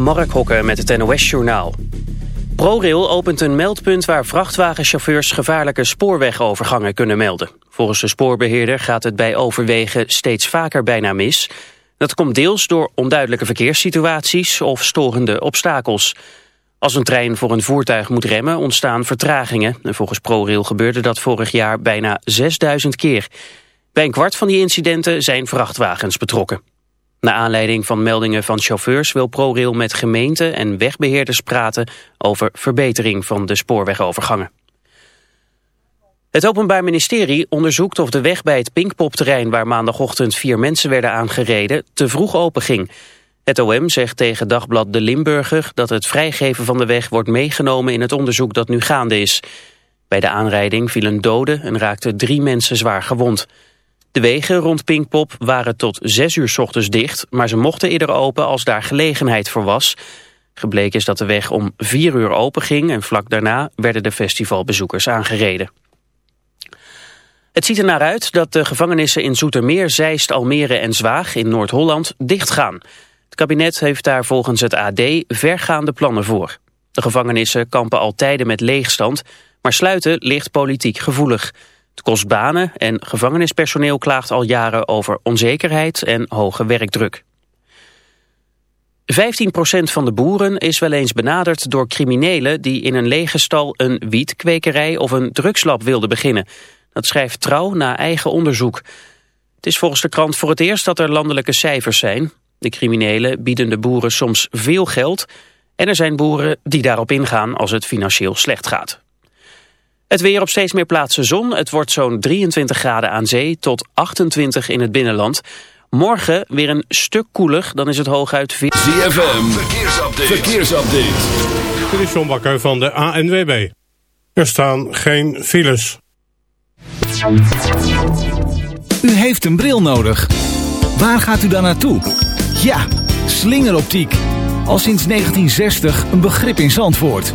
Mark Hokke met het NOS-journaal. ProRail opent een meldpunt waar vrachtwagenchauffeurs gevaarlijke spoorwegovergangen kunnen melden. Volgens de spoorbeheerder gaat het bij overwegen steeds vaker bijna mis. Dat komt deels door onduidelijke verkeerssituaties of storende obstakels. Als een trein voor een voertuig moet remmen ontstaan vertragingen. En volgens ProRail gebeurde dat vorig jaar bijna 6000 keer. Bij een kwart van die incidenten zijn vrachtwagens betrokken. Na aanleiding van meldingen van chauffeurs wil ProRail met gemeenten en wegbeheerders praten over verbetering van de spoorwegovergangen. Het Openbaar Ministerie onderzoekt of de weg bij het Pinkpopterrein waar maandagochtend vier mensen werden aangereden te vroeg openging. Het OM zegt tegen Dagblad De Limburger dat het vrijgeven van de weg wordt meegenomen in het onderzoek dat nu gaande is. Bij de aanrijding vielen doden en raakten drie mensen zwaar gewond. De wegen rond Pinkpop waren tot 6 uur ochtends dicht, maar ze mochten eerder open als daar gelegenheid voor was. Gebleken is dat de weg om 4 uur open ging en vlak daarna werden de festivalbezoekers aangereden. Het ziet er naar uit dat de gevangenissen in Zoetermeer, Zeist, Almere en Zwaag in Noord-Holland dichtgaan. Het kabinet heeft daar volgens het AD vergaande plannen voor. De gevangenissen kampen al tijden met leegstand, maar sluiten ligt politiek gevoelig. Het kost banen en gevangenispersoneel klaagt al jaren over onzekerheid en hoge werkdruk. 15% van de boeren is wel eens benaderd door criminelen die in een lege stal een wietkwekerij of een drugslab wilden beginnen. Dat schrijft Trouw na eigen onderzoek. Het is volgens de krant voor het eerst dat er landelijke cijfers zijn. De criminelen bieden de boeren soms veel geld en er zijn boeren die daarop ingaan als het financieel slecht gaat. Het weer op steeds meer plaatsen zon. Het wordt zo'n 23 graden aan zee tot 28 in het binnenland. Morgen weer een stuk koeler, dan is het hooguit... ZFM, verkeersupdate. verkeersupdate. Dit is John Bakker van de ANWB. Er staan geen files. U heeft een bril nodig. Waar gaat u dan naartoe? Ja, slingeroptiek. Al sinds 1960 een begrip in Zandvoort.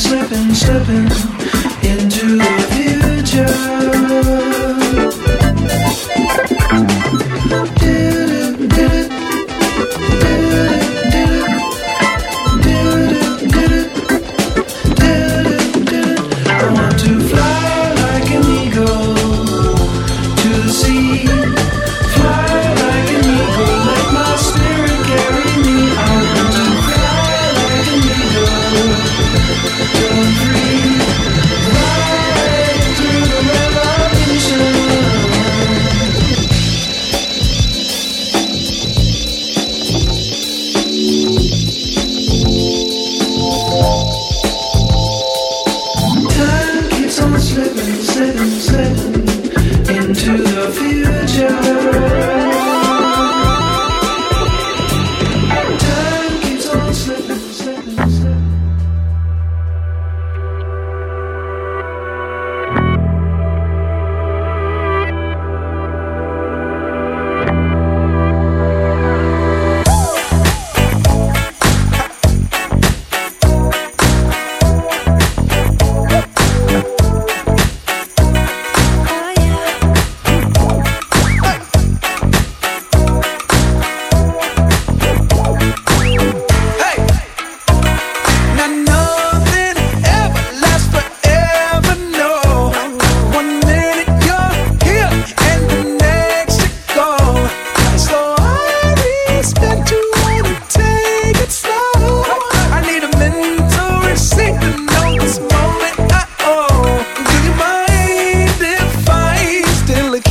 slipping, slipping.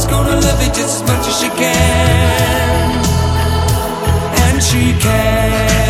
Mama's gonna love you just as much as she can. And she can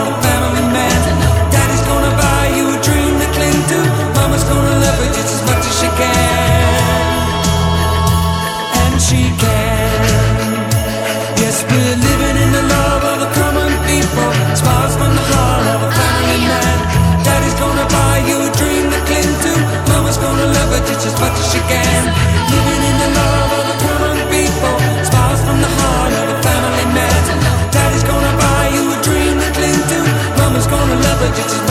Michigan, living in the love of the common people, smiles from the heart of a family man. Daddy's gonna buy you a dream to cling to, mama's gonna love her just as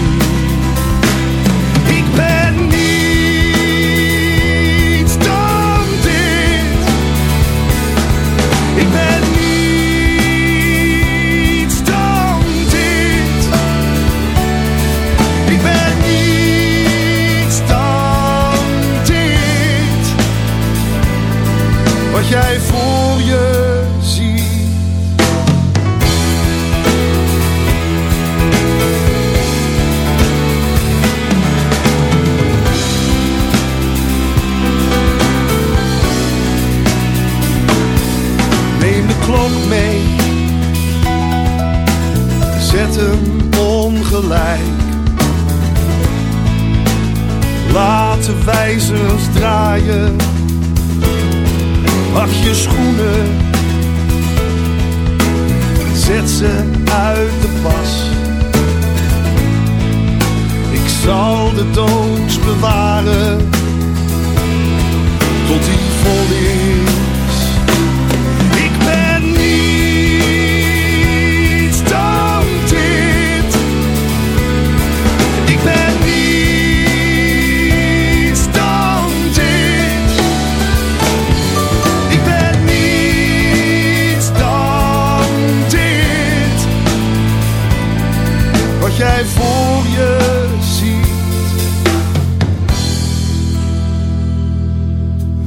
gelijk. Laten wijzers draaien. Pak je schoenen. Zet ze uit de pas. Ik zal de doods bewaren. Tot die volle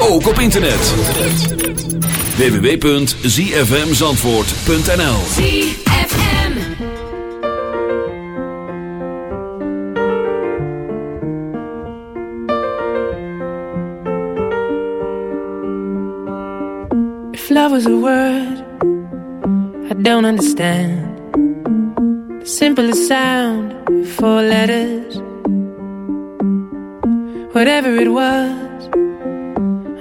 ook op internet. www.zfmzandvoort.nl ZFM If love was a word I don't understand. The simplest sound Four letters. Whatever it was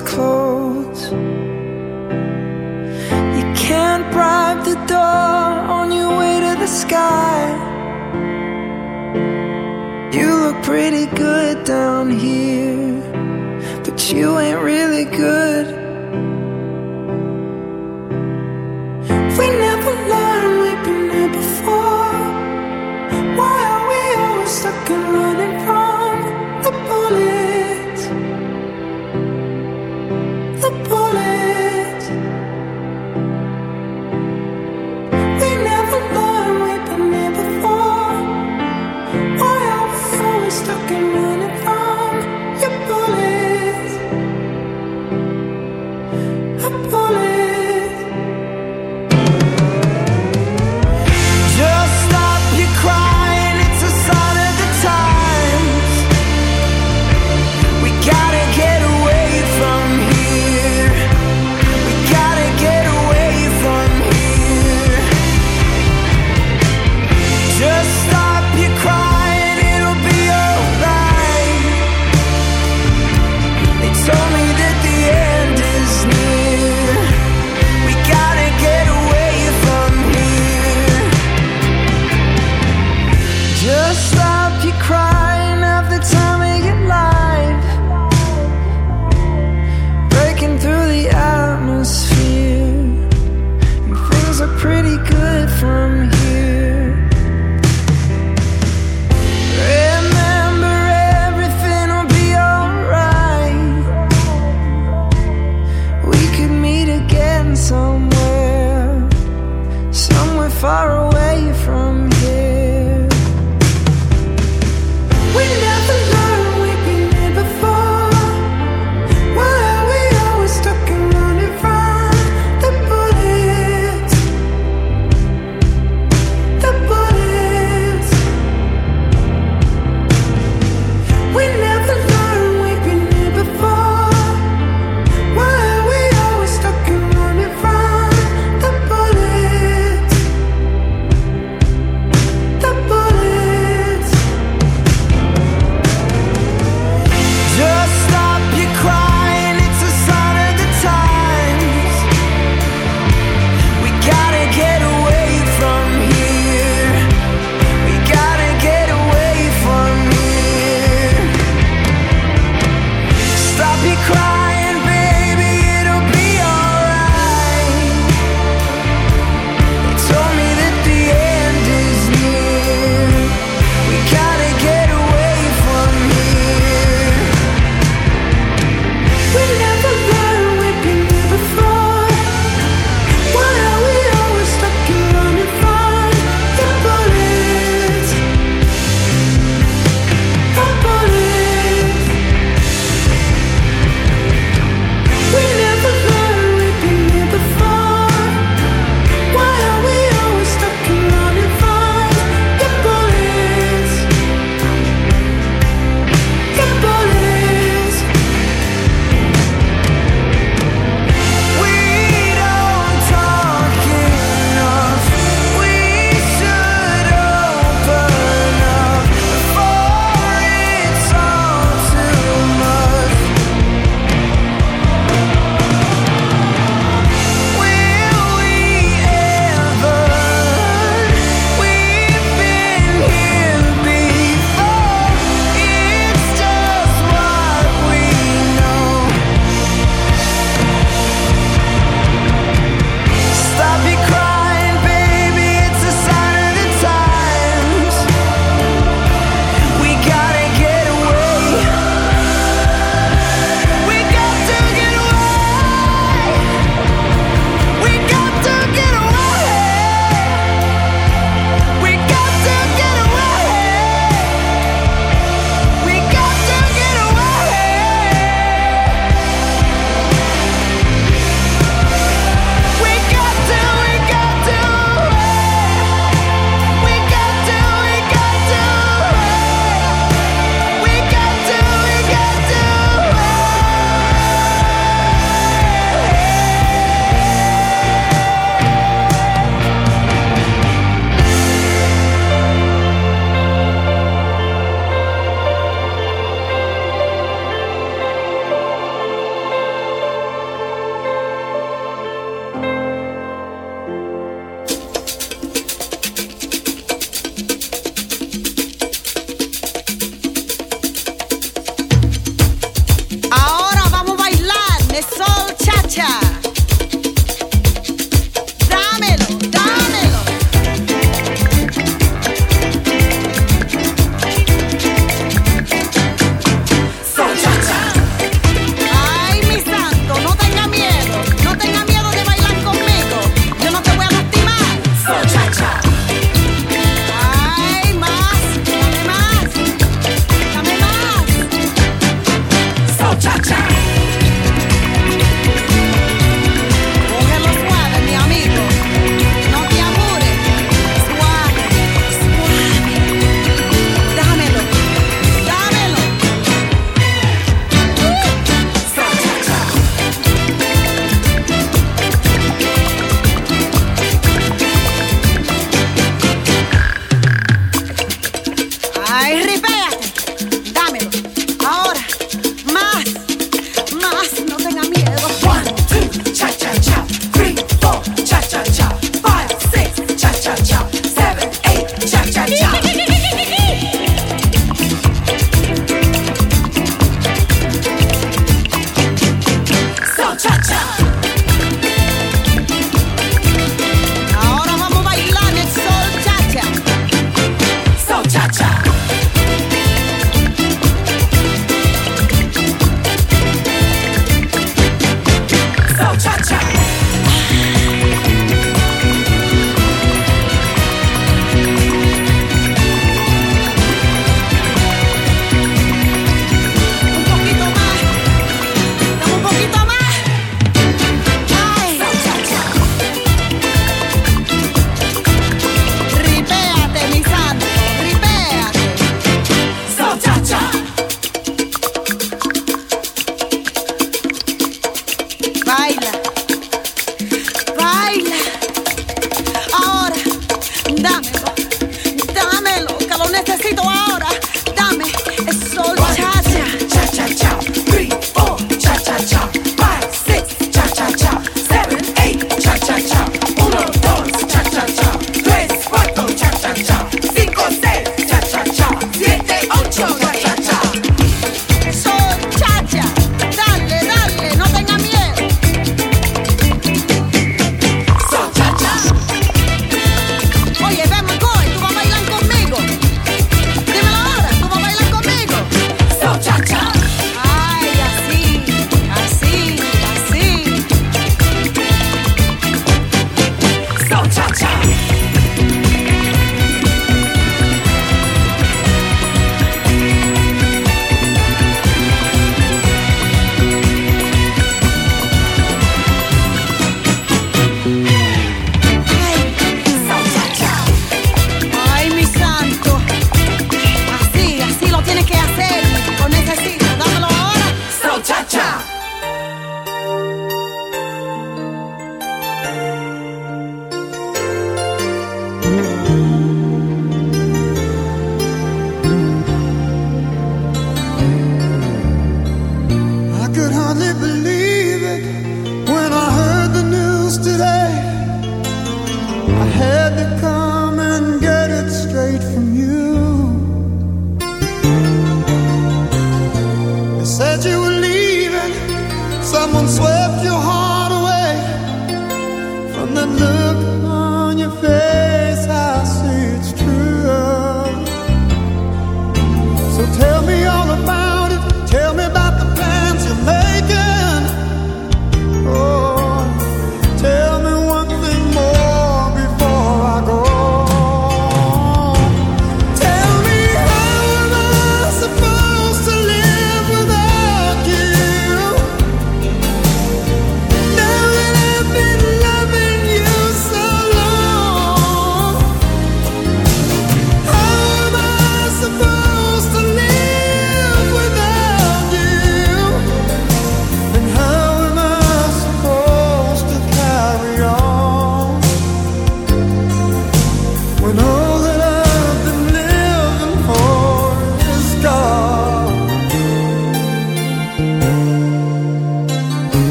close.